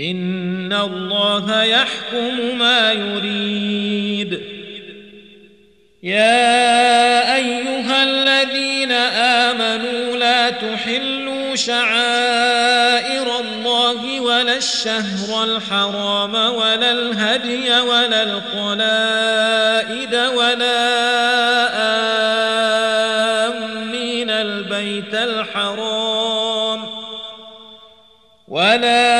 ان الله يحكم ما يريد. يا ايها الذين امنوا لا تحلوا شعائر الله ولا الشهر الحرام ولا الهدي ولا القلائد ولا آمين البيت الحرام ولا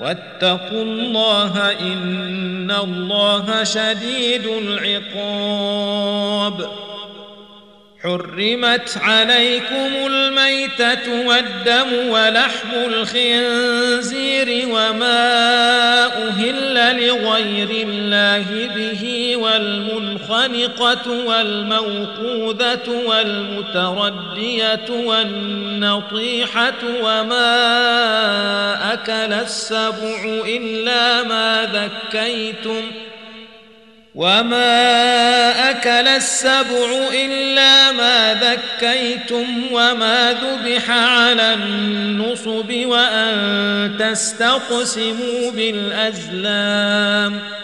واتقوا الله إن الله شديد العقاب. حرمت عليكم الميتة والدم ولحم الخنزير وما أهل لغير الله به والملك الخنقة والموقوذة والمتردية والنطيحة وما أكل السبع إلا ما ذكيتم وما أكل السبع إلا ما ذكيتم وما ذبح على النصب وأن تستقسموا بالأزلام ۖ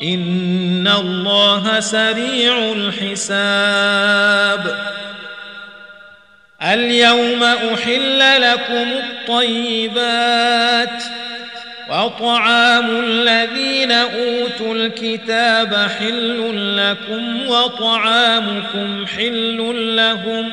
ان اللہ سریع الحساب اليوم احل لكم الطيبات وطعام الذين اوتوا الكتاب حل لكم وطعامكم حل لهم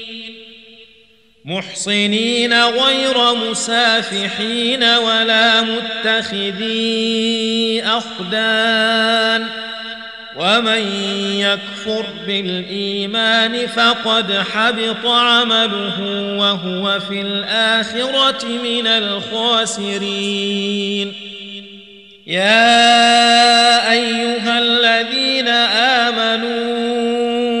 محصنين غير مسافحين ولا متخذي أخدان ومن يكفر بالإيمان فقد حبط عمله وهو في الآخرة من الخاسرين يا أيها الذين آمنوا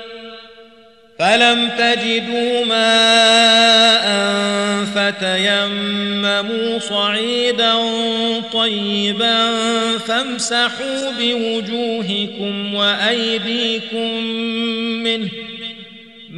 فلم تجدوا ماء فتيمموا صعيدا طيبا فامسحوا بوجوهكم وأيديكم منه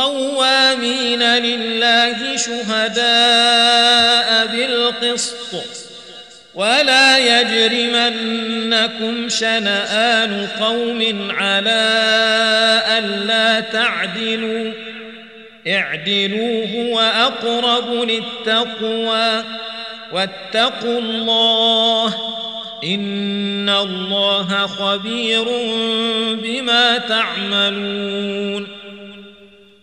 قوامين لله شهداء بالقسط ولا يجرمنكم شنآن قوم على ألا تعدلوا اعدلوا هو أقرب للتقوى واتقوا الله إن الله خبير بما تعملون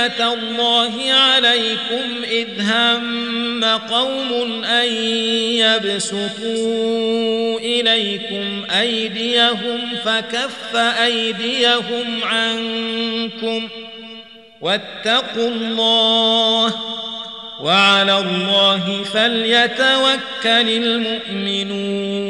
نعمت عليكم إذ هم قوم أن يبسطوا إليكم أيديهم فكف أيديهم عنكم واتقوا الله وعلى الله فليتوكل المؤمنون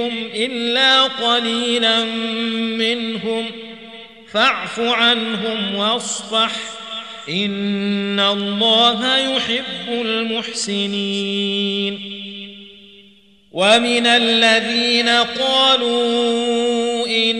منهم إلا قليلا منهم فاعف عنهم واصفح إن الله يحب المحسنين ومن الذين قالوا إن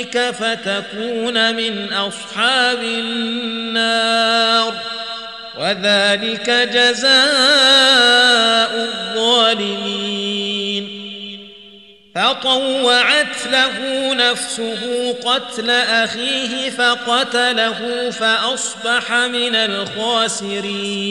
بِعِلْمِكَ فَتَكُونَ مِنْ أَصْحَابِ النَّارِ وَذَلِكَ جَزَاءُ الظَّالِمِينَ فطوعت له نفسه قتل أخيه فقتله فأصبح من الخاسرين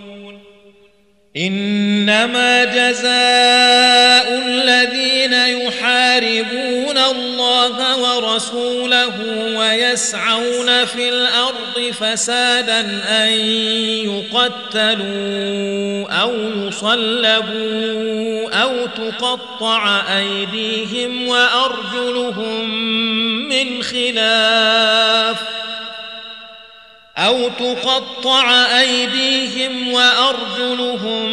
إنما جزاء الذين يحاربون الله ورسوله ويسعون في الأرض فسادا أن يقتلوا أو يصلبوا أو تقطع أيديهم وأرجلهم من خلاف أو تقطع أيديهم وأرجلهم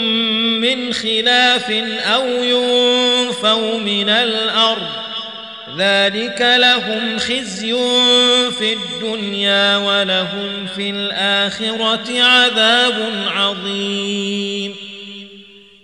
من خلاف أو ينفوا من الأرض ذلك لهم خزي في الدنيا ولهم في الآخرة عذاب عظيم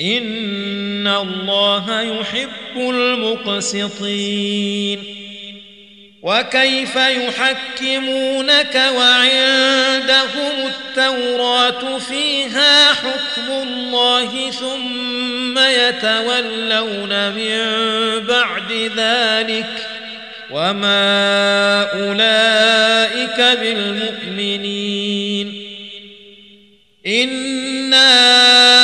ان الله يحب المقسطين وكيف يحكمونك وعندهم التوراة فيها حكم الله ثم يتولون من بعد ذلك وما أولئك بالمؤمنين إِنَّا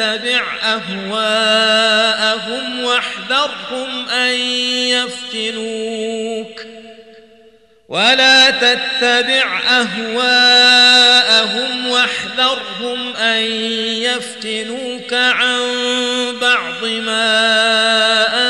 تتبع أهواءهم واحذرهم أن يفتنوك. ولا تتبع أهواءهم واحذرهم أن يفتنوك عن بعض ما أنت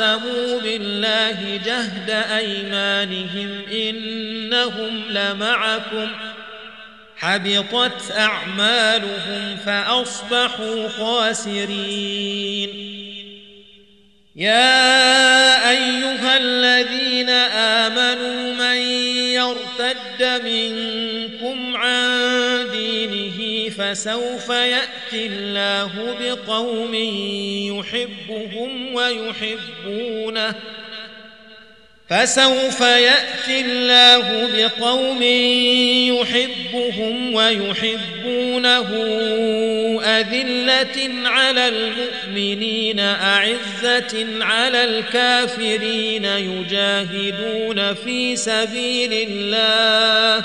أَقْسَمُوا بِاللَّهِ جَهْدَ أَيْمَانِهِمْ إِنَّهُمْ لَمَعَكُمْ حَبِطَتْ أَعْمَالُهُمْ فَأَصْبَحُوا خَاسِرِينَ. يا أيها الذين آمنوا من يرتد منكم فسوف يأتي الله بقوم يحبهم ويحبونه. فسوف يأتي الله بقوم يحبهم ويحبونه. أذلة على المؤمنين أعزة على الكافرين يجاهدون في سبيل الله.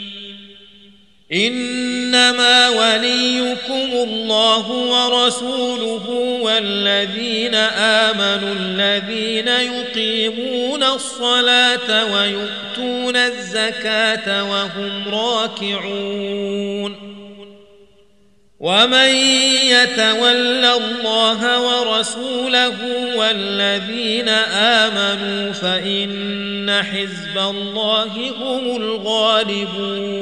إنما وليكم الله ورسوله والذين آمنوا الذين يقيمون الصلاة ويؤتون الزكاة وهم راكعون ومن يتولى الله ورسوله والذين آمنوا فإن حزب الله هم الغالبون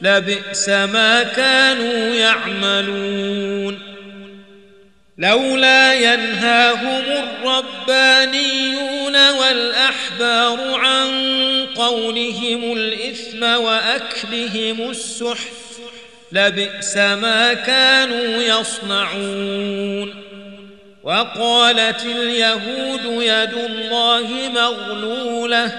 لبئس ما كانوا يعملون. لولا ينهاهم الربانيون والأحبار عن قولهم الإثم وأكلهم السحف لبئس ما كانوا يصنعون. وقالت اليهود يد الله مغلولة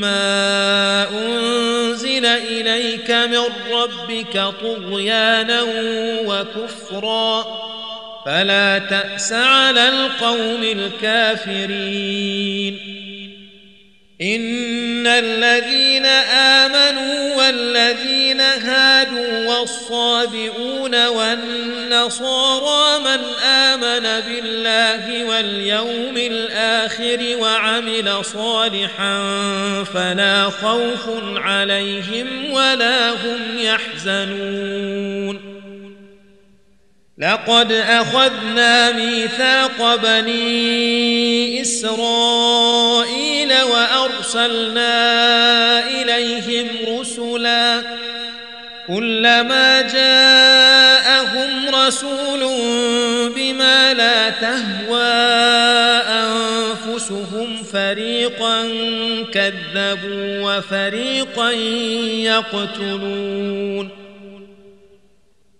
ما أنزل إليك من ربك طغيانا وكفرا فلا تأس على القوم الكافرين ان الذين امنوا والذين هادوا والصابئون والنصارى من امن بالله واليوم الآخر وعمل صالحا فلا خوف عليهم ولا هم يحزنون لقد اخذنا ميثاق بني اسرائيل الْمُرْسَلِينَ وَأَرْسَلْنَا إِلَيْهِمْ رُسُلًا كُلَّمَا جَاءَهُمْ رَسُولٌ بِمَا لَا تَهْوَى أَنفُسُهُمْ فَرِيقًا كَذَّبُوا وَفَرِيقًا يَقْتُلُونَ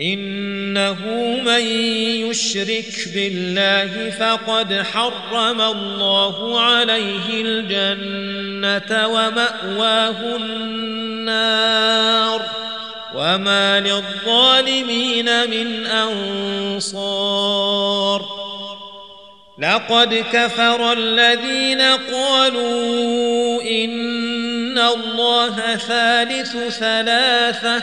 إنه من يشرك بالله فقد حرم الله عليه الجنة ومأواه النار وما للظالمين من أنصار لقد كفر الذين قالوا إن الله ثالث ثلاثة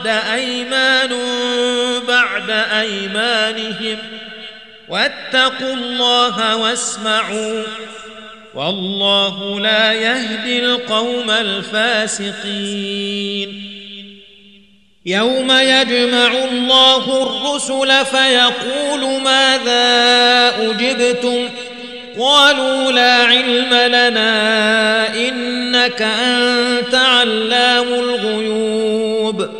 ارتد أيمان بعد أيمانهم. واتقوا الله واسمعوا. والله لا يهدي القوم الفاسقين. يوم يجمع الله الرسل فيقول ماذا أجبتم؟ قالوا لا علم لنا إنك أنت علام الغيوب.